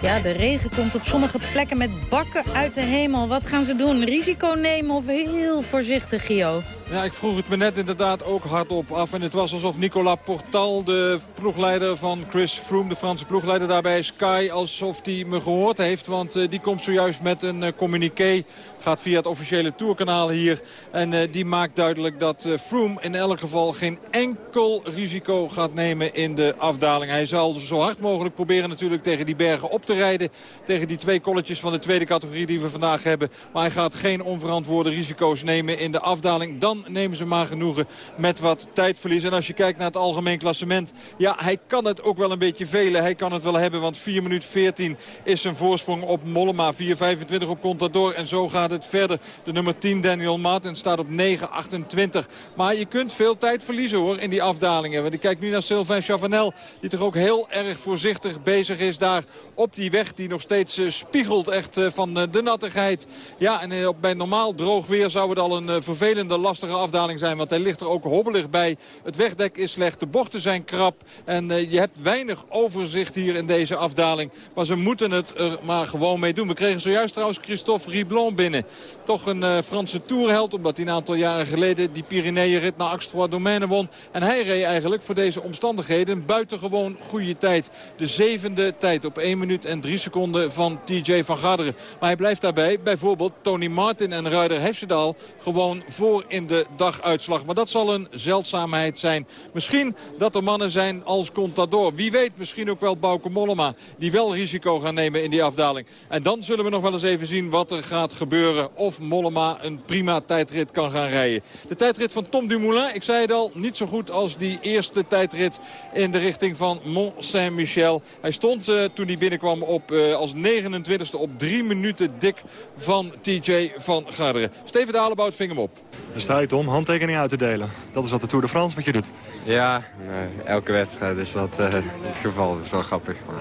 Ja, de regen komt op sommige plekken met bakken uit de hemel. Wat gaan ze doen? Risico nemen of heel voorzichtig, Gio? Ja, ik vroeg het me net inderdaad ook hardop af. En het was alsof Nicolas Portal, de ploegleider van Chris Froome... de Franse ploegleider daarbij Sky, alsof hij me gehoord heeft. Want uh, die komt zojuist met een uh, communiqué. Gaat via het officiële tourkanaal hier. En uh, die maakt duidelijk dat Froome in elk geval geen enkel risico gaat nemen in de afdaling. Hij zal zo hard mogelijk proberen natuurlijk tegen die bergen op te rijden. Tegen die twee kolletjes van de tweede categorie die we vandaag hebben. Maar hij gaat geen onverantwoorde risico's nemen in de afdaling. Dan nemen ze maar genoegen met wat tijdverlies. En als je kijkt naar het algemeen klassement... ja, hij kan het ook wel een beetje velen. Hij kan het wel hebben, want 4 minuut 14 is zijn voorsprong op Mollema. 4.25 op Contador en zo gaat het verder. De nummer 10, Daniel Martin, staat op 9.28. Maar je kunt veel tijd verliezen hoor in die afdalingen. Want ik kijk nu naar Sylvain Chavanel... die toch ook heel erg voorzichtig bezig is daar op die weg... die nog steeds uh, spiegelt echt uh, van uh, de nattigheid. Ja, en bij normaal droog weer zou het al een vervelende, lastige afdaling zijn. Want hij ligt er ook hobbelig bij. Het wegdek is slecht, de bochten zijn krap. En uh, je hebt weinig overzicht hier in deze afdaling. Maar ze moeten het er maar gewoon mee doen. We kregen zojuist trouwens Christophe Riblon binnen. Toch een uh, Franse tourheld. Omdat hij een aantal jaren geleden die Pyreneeënrit naar Axtrois Domaine won. En hij reed eigenlijk voor deze omstandigheden een buitengewoon goede tijd. De zevende tijd op 1 minuut en 3 seconden van TJ van Garderen. Maar hij blijft daarbij bijvoorbeeld Tony Martin en Ruider Hefsedal gewoon voor in de daguitslag. Maar dat zal een zeldzaamheid zijn. Misschien dat er mannen zijn als Contador. Wie weet misschien ook wel Bauke Mollema. Die wel risico gaan nemen in die afdaling. En dan zullen we nog wel eens even zien wat er gaat gebeuren. Of Mollema een prima tijdrit kan gaan rijden. De tijdrit van Tom Dumoulin, ik zei het al, niet zo goed als die eerste tijdrit in de richting van Mont Saint-Michel. Hij stond uh, toen hij binnenkwam op, uh, als 29e op drie minuten dik van TJ van Garderen. Steven Dalebout ving hem op. Sta om handtekeningen uit te delen. Dat is wat de Tour de France wat je doet. Ja, nee, elke wedstrijd is dat uh, het geval. Dat is wel grappig. Maar...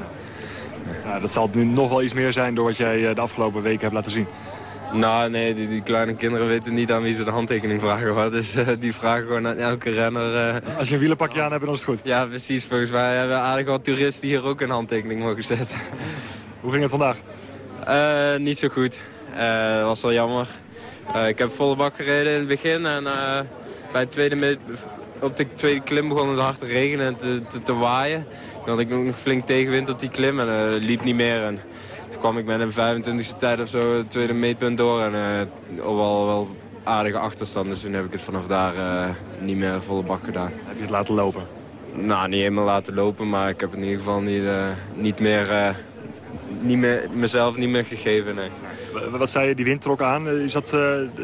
Ja, dat zal nu nog wel iets meer zijn door wat jij de afgelopen weken hebt laten zien. Nou, nee, die, die, kleine kinderen weten niet aan wie ze de handtekening vragen. Hoor. Dus uh, die vragen gewoon aan elke renner. Uh... Als je een wielerpakje aan hebt, dan is het goed. Ja, precies. Volgens mij hebben aardig wat toeristen hier ook een handtekening mogen zetten. Hoe ging het vandaag? Uh, niet zo goed. Dat was wel jammer. Ik heb volle bak gereden in het begin. En bij het tweede, op de tweede klim begon het hard te regenen en te, te, te waaien. Toen had ik nog flink tegenwind op die klim en liep niet meer. En, toen kwam ik met een 25e tijd of zo het tweede meetpunt door. En uh, wel, wel aardige achterstand. Dus toen heb ik het vanaf daar niet meer volle bak gedaan. Heb je het laten lopen? Nou, niet helemaal laten lopen. Maar ik heb in ieder geval niet, niet meer... niet meer, mezelf niet meer gegeven, nee. Wat zei je, die wind trok aan. Is dat,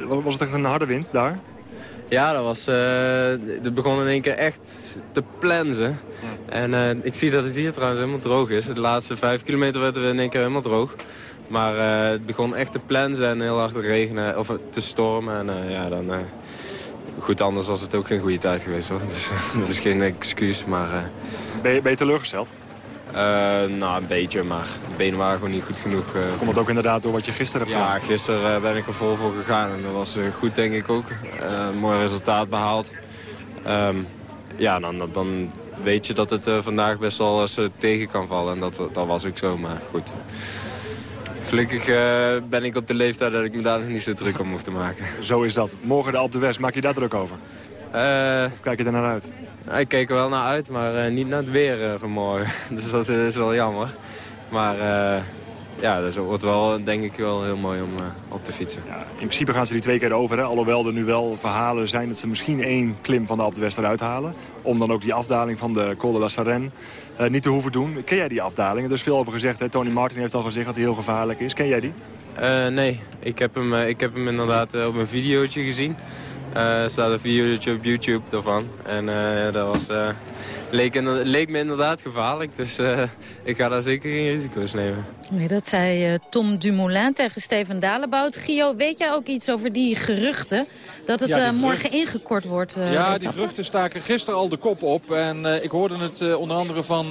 was het echt een harde wind daar? Ja, dat was, het begon in één keer echt te plensen. Ja. En uh, ik zie dat het hier trouwens helemaal droog is. De laatste vijf kilometer werd er in één keer helemaal droog. Maar uh, het begon echt te plensen en heel hard te regenen, of te stormen. En uh, ja, dan... goed, anders was het ook geen goede tijd geweest hoor. Dus dat is geen excuus, maar... Ben je, ben je teleurgesteld? Nou, een beetje, maar de benen waren gewoon niet goed genoeg. Komt het ook inderdaad door wat je gisteren hebt gedaan? Ja, gisteren ben ik er vol voor gegaan en dat was goed denk ik ook. mooi resultaat behaald. Um, ja, dan, dan weet je dat het vandaag best wel eens tegen kan vallen. En dat, dat was ook zo, maar goed. Gelukkig ben ik op de leeftijd dat ik me daar nog niet zo druk om hoef te maken. Zo is dat. Morgen de Alpe d'Huez, maak je daar druk over? Of kijk je er naar uit? Ik keek er wel naar uit, maar niet naar het weer vanmorgen. dus dat is wel jammer. Maar ja, dat wordt wel denk ik wel heel mooi om uh, op te fietsen. Ja, in principe gaan ze die twee keer over. Hè? Alhoewel er nu wel verhalen zijn dat ze misschien één klim van de Alpe d'Huez eruit halen. Om dan ook die afdaling van de Col de la Sarenne uh, niet te hoeven doen. Ken jij die afdaling? Er is veel over gezegd. Hè? Tony Martin heeft al gezegd dat hij heel gevaarlijk is. Ken jij die? Uh, nee, ik heb hem, ik heb hem inderdaad op een videootje gezien. Er staat een videootje op YouTube daarvan. En dat was leek, leek me inderdaad gevaarlijk. Dus ik ga daar zeker geen risico's nemen. Nee, dat zei Tom Dumoulin tegen Steven Dalebout. Gio, weet jij ook iets over die geruchten? Dat het ja, uh, morgen ingekort wordt? ja, die geruchten staken gisteren al de kop op. En ik hoorde het onder andere van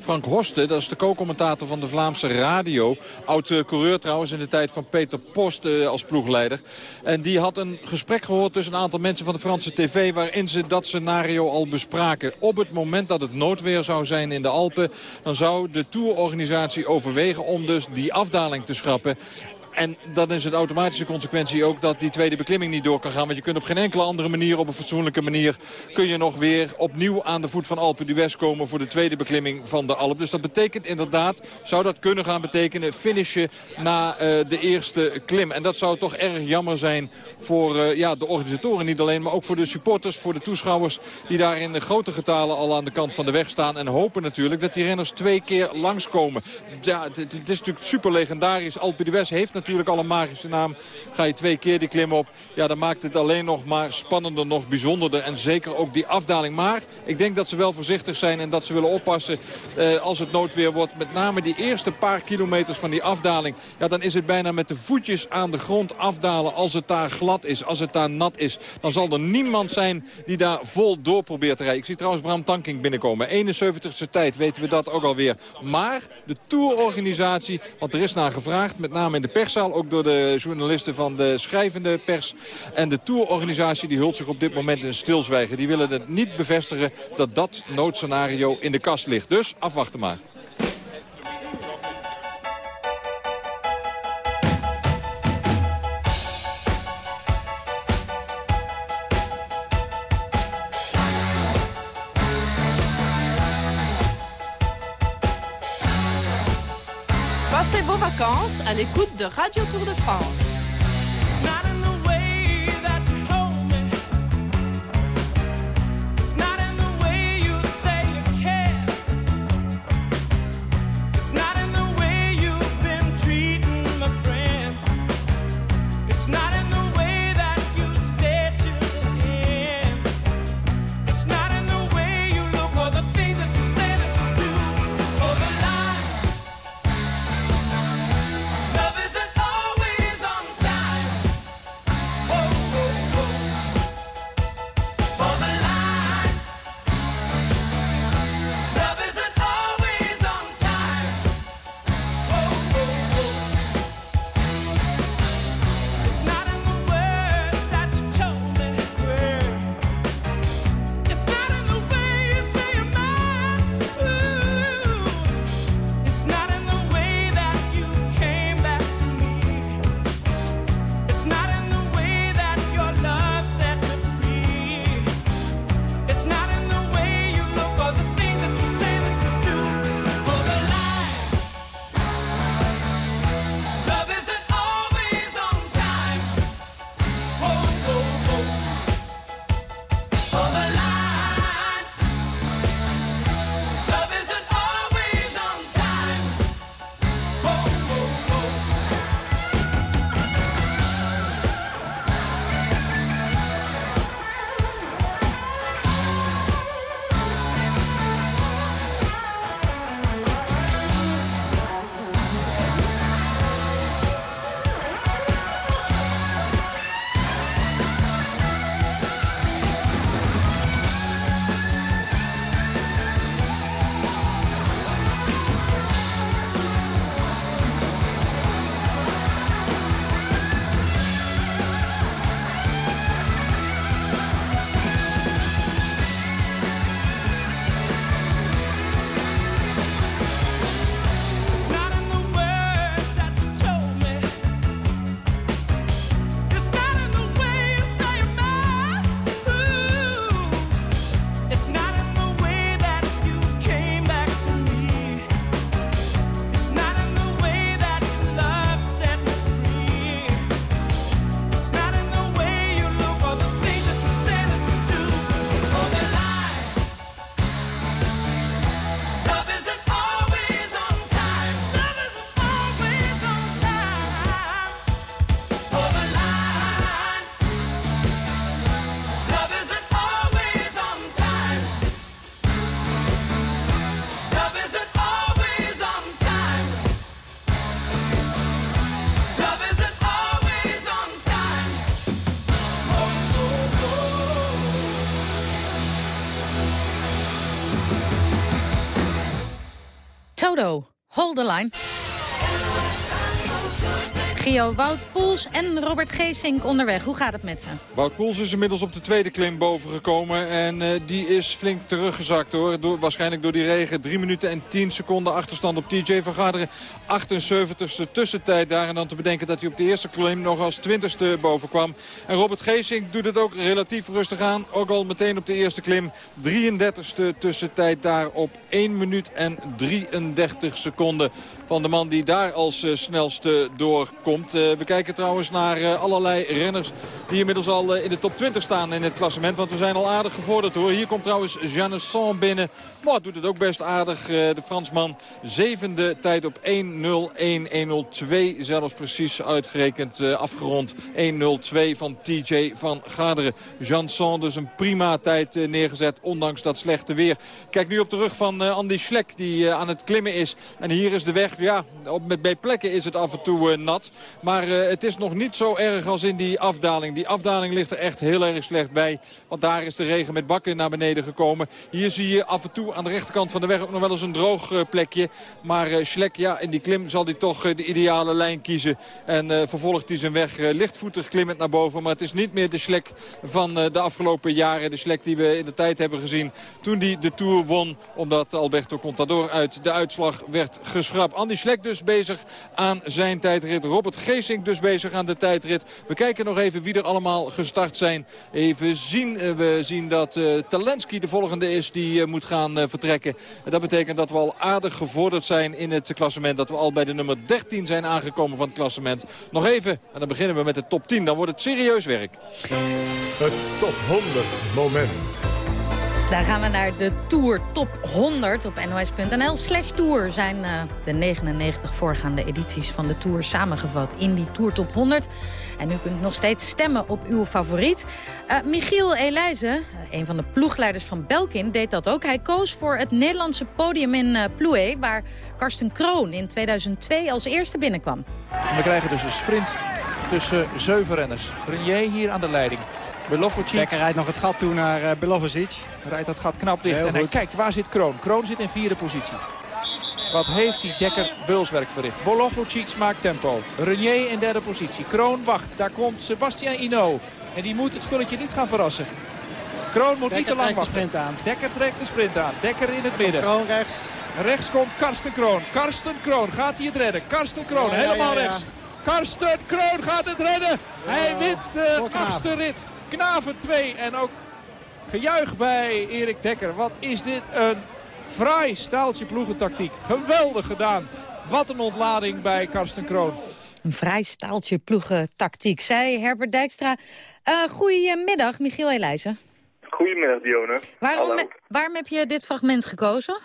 Frank Horsten. Dat is de co-commentator van de Vlaamse radio. Oud-coureur trouwens in de tijd van Peter Post als ploegleider. En die had een gesprek gehoord tussen een aantal mensen van de Franse tv... waarin ze dat scenario al bespraken. op het moment dat het noodweer zou zijn in de Alpen... dan zou de tourorganisatie overwegen om dus die afdaling te schrappen. En dan is het automatische consequentie ook dat die tweede beklimming niet door kan gaan. Want je kunt op geen enkele andere manier, op een fatsoenlijke manier... kun je nog weer opnieuw aan de voet van Alpe d'Huez komen... voor de tweede beklimming van de Alp. Dus dat betekent inderdaad, zou dat kunnen gaan betekenen... finishen na eh, de eerste klim. En dat zou toch erg jammer zijn voor eh, ja, de organisatoren niet alleen... maar ook voor de supporters, voor de toeschouwers... die daar in grote getalen al aan de kant van de weg staan. En hopen natuurlijk dat die renners twee keer langskomen. Ja, het is natuurlijk super legendarisch. Alpe d'Huez heeft natuurlijk natuurlijk al een magische naam. Ga je twee keer die klim op, ja, dan maakt het alleen nog maar spannender, nog bijzonderder. En zeker ook die afdaling. Maar ik denk dat ze wel voorzichtig zijn en dat ze willen oppassen eh, als het noodweer wordt. Met name die eerste paar kilometers van die afdaling. Ja, dan is het bijna met de voetjes aan de grond afdalen als het daar glad is, als het daar nat is. Dan zal er niemand zijn die daar vol door probeert te rijden. Ik zie trouwens Bram Tanking binnenkomen. 71ste tijd weten we dat ook alweer. Maar de tourorganisatie, want er is naar gevraagd, met name in de pers ook door de journalisten van de schrijvende pers. En de tourorganisatie die hult zich op dit moment in stilzwijgen. Die willen het niet bevestigen dat dat noodscenario in de kast ligt. Dus afwachten maar. À l'écoute de Radio Tour de France. Toto, hold the line. Gio Wout Poels en Robert Geesink onderweg. Hoe gaat het met ze? Wout Poels is inmiddels op de tweede klim bovengekomen. En eh, die is flink teruggezakt hoor. Waarschijnlijk door die regen. 3 minuten en 10 seconden achterstand op TJ van Garderen. 78ste tussentijd daar. En dan te bedenken dat hij op de eerste klim nog als 20ste boven kwam. En Robert Geesink doet het ook relatief rustig aan. Ook al meteen op de eerste klim. 33ste tussentijd daar op 1 minuut en 33 seconden van de man die daar als uh, snelste doorkomt. Uh, we kijken trouwens naar uh, allerlei renners die inmiddels al in de top 20 staan in het klassement. Want we zijn al aardig gevorderd hoor. Hier komt trouwens Janesson binnen. Maar doet het ook best aardig, de Fransman. Zevende tijd op 1.01.102 zelfs precies uitgerekend afgerond. 1.02 van TJ van Garderen. Jansson dus een prima tijd neergezet, ondanks dat slechte weer. Kijk nu op de rug van Andy Schlek die aan het klimmen is. En hier is de weg ja, op, bij plekken is het af en toe nat. Maar het is nog niet zo erg als in die afdaling. Die afdaling ligt er echt heel erg slecht bij. Want daar is de regen met bakken naar beneden gekomen. Hier zie je af en toe aan de rechterkant van de weg ook nog wel eens een droog uh, plekje. Maar uh, Schlek, ja, in die klim zal hij toch de ideale lijn kiezen. En vervolgt hij zijn weg lichtvoetig klimmend naar boven. Maar het is niet meer de Schlek van de afgelopen jaren. De Schlek die we in de tijd hebben gezien toen hij de Tour won. Omdat Alberto Contador uit de uitslag werd geschrapt. Andy Schlek dus bezig aan zijn tijdrit. Robert Geesink dus bezig aan de tijdrit. We kijken nog even wie er allemaal gestart zijn. Even zien. We zien dat Talensky de volgende is die moet gaan uh, vertrekken. En dat betekent dat we al aardig gevorderd zijn in het klassement. Dat we al bij de nummer 13 zijn aangekomen van het klassement. Nog even. En dan beginnen we met de top 10. Dan wordt het serieus werk. Het top 100 moment. Daar gaan we naar de Tour Top 100 op nos.nl. Slash Tour zijn uh, de 99 voorgaande edities van de Tour samengevat in die Tour Top 100. En u kunt nog steeds stemmen op uw favoriet. Uh, Michiel Elijzen, een van de ploegleiders van Belkin, deed dat ook. Hij koos voor het Nederlandse podium in uh, waar Karsten Kroon in 2002 als eerste binnenkwam. We krijgen dus een sprint tussen zeven renners. Renier hier aan de leiding. Belovovic. Dekker rijdt nog het gat toe naar uh, Belovovic. Rijdt dat gat knap dicht. Heel en hij kijkt, waar zit Kroon? Kroon zit in vierde positie. Wat heeft die Dekker beulswerk verricht? Bolovovic maakt tempo. Renier in derde positie. Kroon wacht. Daar komt Sebastian Ino. En die moet het spulletje niet gaan verrassen. Kroon moet Dekker niet te lang trekt de wachten. sprint aan. Dekker trekt de sprint aan. Dekker in het midden. Kroon rechts. Rechts komt Karsten Kroon. Karsten Kroon gaat hij het redden. Karsten Kroon Ja, helemaal ja, ja. rechts. Karsten Kroon gaat het redden. Hij wint de achtste rit. Knaven 2 en ook gejuich bij Erik Dekker. Wat is dit een fraai staaltje ploegentactiek. Geweldig gedaan. Wat een ontlading bij Karsten Kroon. Een vrij staaltje ploegentactiek, zei Herbert Dijkstra. Uh, goedemiddag, Michiel Elijzen. Goedemiddag, Dionne. Waarom, waarom heb je dit fragment gekozen?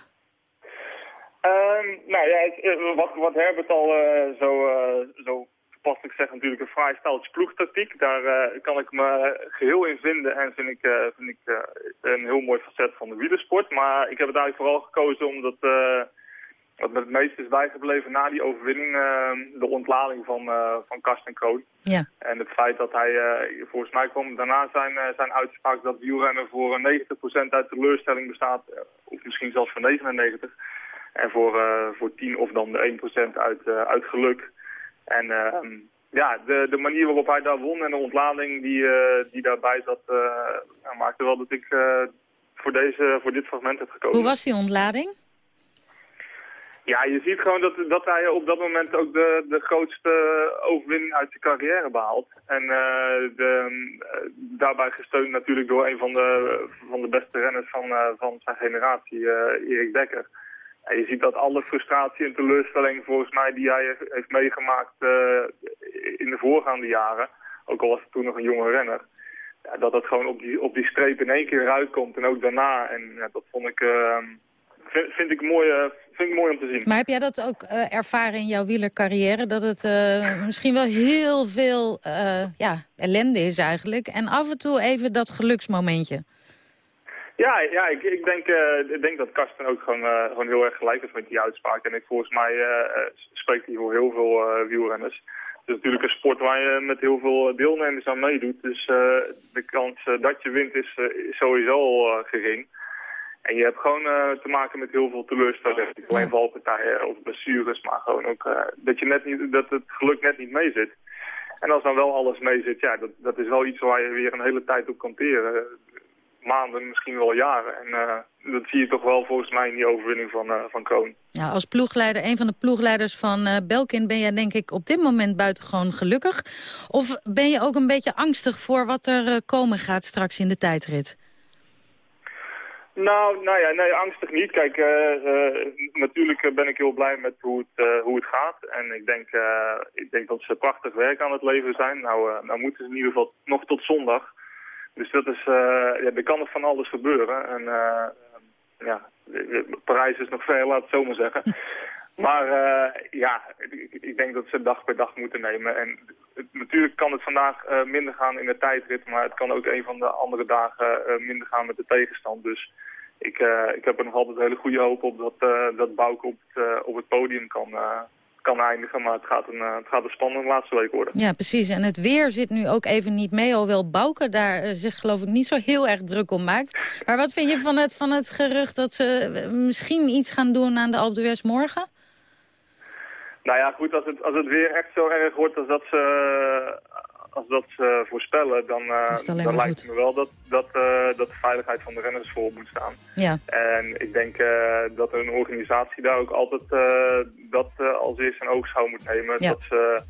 Ehm, nou ja, het- eh, wat, wat Herbert al eh, zo, eh, zo toepasselijk zegt, natuurlijk een fraai staaltje ploegtactiek. Daar eh, kan ik me geheel in vinden en vind ik, eh, vind ik eh, een heel mooi facet van de wielersport. Maar ik heb het eigenlijk vooral gekozen omdat wat me het meest is bijgebleven na die overwinning, de ontlading van, van Karsten Kroon. Ja. En het feit dat hij, volgens mij kwam daarna zijn, zijn uitspraak dat wielrennen voor een 90% uit teleurstelling bestaat, of misschien zelfs voor 99%. En voor, voor 10 of dan de 1% uit, uit geluk. En eh, ja, de, de manier waarop hij daar won en de ontlading die, eh, die daarbij zat, eh, nou, maakte wel dat ik eh, voor, deze, voor dit fragment heb gekozen. Hoe was die ontlading? Ja, je ziet gewoon dat, dat hij op dat moment ook de, de grootste overwinning uit zijn carrière behaalt. En de, daarbij gesteund natuurlijk door een van de, van de beste renners van, van zijn generatie, Erik Dekker. Je ziet dat alle frustratie en teleurstelling volgens mij die hij heeft- meegemaakt eh, in de voorgaande jaren, ook al was het toen nog een jonge renner, ja, dat dat gewoon op die, op die streep in één keer eruit komt en ook daarna. En ja, dat vond ik, eh, vind, ik mooi, eh, vind ik mooi om te zien. Maar heb jij dat ook eh, ervaren in jouw wielercarrière? Dat het misschien wel heel veel ja, ellende is eigenlijk. En af en toe even dat geluksmomentje. Ja, ja ik, ik, denk, eh, ik denk dat Karsten ook gewoon, eh, gewoon heel erg gelijk is met die uitspraak. En ik, volgens mij eh, spreekt hij voor heel veel wielrenners. Het is natuurlijk een sport waar je met heel veel deelnemers aan meedoet. Dus de kans dat je wint is, is sowieso al gering. En je hebt gewoon te maken met heel veel teleurstellingen. Niet alleen valpartijen of blessures, maar gewoon ook dat, je net niet, dat het geluk net niet mee zit. En als dan wel alles mee zit, ja, dat, dat is wel iets waar je weer een hele tijd op kan teren. Maanden, misschien wel jaren. En eh, dat zie je toch wel volgens mij in die overwinning van, eh, van Kroon. Ja, als ploegleider, een van de ploegleiders van eh, Belkin... ben jij denk ik op dit moment buitengewoon gelukkig. Of ben je ook een beetje angstig voor wat er komen gaat straks in de tijdrit? Nou, nou ja, nee, angstig niet. Kijk, natuurlijk ben ik heel blij met hoe het, hoe het gaat. En ik denk, ik denk dat ze prachtig werk aan het leveren zijn. Nou, nou moeten ze in ieder geval nog tot zondag. Dus dat is, eh, ja, er kan nog van alles gebeuren. En eh, ja, Parijs is nog ver, laat het zo maar zeggen. Maar eh, ja, ik, ik denk dat ze dag per dag moeten nemen. En het- natuurlijk kan het vandaag minder gaan in de tijdrit, maar het kan ook een van de andere dagen minder gaan met de tegenstand. Dus ik, ik heb er nog altijd hele goede hoop op dat, eh dat Bouke op het, op het podium kan, kan eindigen. Maar het gaat, een, eh, het gaat een spannende laatste week worden. Ja, precies. En het weer zit nu ook even niet mee. Alhoewel Bouke daar eh, zich geloof ik niet zo heel erg druk om maakt. Maar wat vind je van het, van het gerucht dat ze eh, misschien iets gaan doen aan de Alpe d'Huez morgen? Nou ja, goed, als het, als het weer echt zo erg wordt als dat ze, als dat ze voorspellen, dan, eh, alleen dan maar lijkt het me wel dat, dat, eh, dat de veiligheid van de renners voor moet staan. Ja. En ik denk eh, dat een organisatie daar ook altijd eh, dat eh, als eerste een oogschouw moet nemen. Ja. Dat ze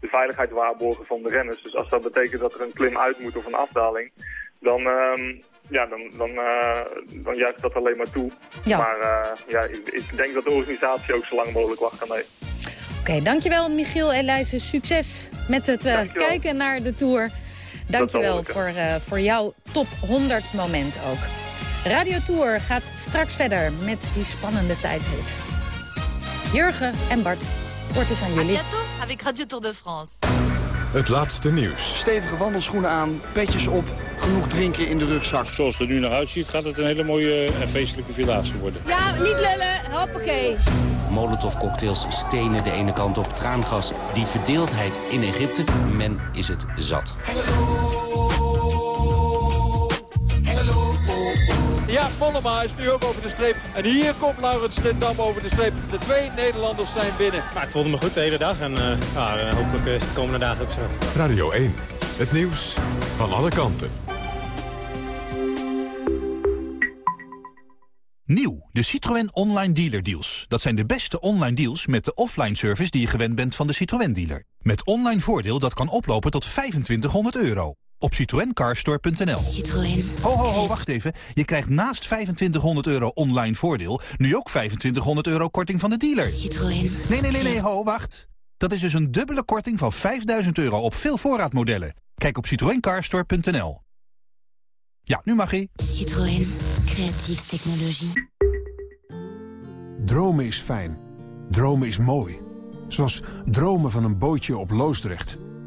de veiligheid waarborgen van de renners. Dus als dat betekent dat er een klim uit moet of een afdaling, dan, ehm, ja, dan, dan, eh, dan juicht dat alleen maar toe. Ja. Maar eh, ja, ik, ik denk dat de organisatie ook zo lang mogelijk wacht kan nemen. Oké, dankjewel Michiel Elijzen. Succes met het eh, kijken naar de Tour. Dankjewel voor, eh, voor jouw top 100 moment ook. Radio Tour gaat straks verder met die spannende tijdrit. Jurgen en Bart, wordt eens aan jullie. avec Radio Tour de France. Het laatste nieuws. Stevige wandelschoenen aan, petjes op, genoeg drinken in de rugzak. Zoals het er nu naar uitziet gaat het een hele mooie en feestelijke village worden. Ja, niet lullen. Hoppakee. Molotovcocktails stenen de ene kant op, traangas. Die verdeeldheid in Egypte, men is het zat. Ja, Mollema is nu ook over de streep. En hier komt Laurens Stendam over de streep. De twee Nederlanders zijn binnen. Maar ik voelde me goed de hele dag en eh, ja, eh, hopelijk is het de komende dagen ook zo. Radio 1. Het nieuws van alle kanten. Nieuw, de Citroën Online Dealer Deals. Dat zijn de beste online deals met de offline service die je gewend bent van de Citroën dealer. Met online voordeel dat kan oplopen tot 2500 euro. Op citroencarstore.nl. Citroën. Ho, ho, ho, wacht even. Je krijgt naast 2500 euro online voordeel... nu ook 2500 euro korting van de dealer. Citroën. Nee, nee, nee, nee, ho, wacht. Dat is dus een dubbele korting van 5000 euro op veel voorraadmodellen. Kijk op citroencarstore.nl. Ja, nu mag ie. Citroën. Creatieve technologie. Dromen is fijn. Dromen is mooi. Zoals dromen van een bootje op Loosdrecht.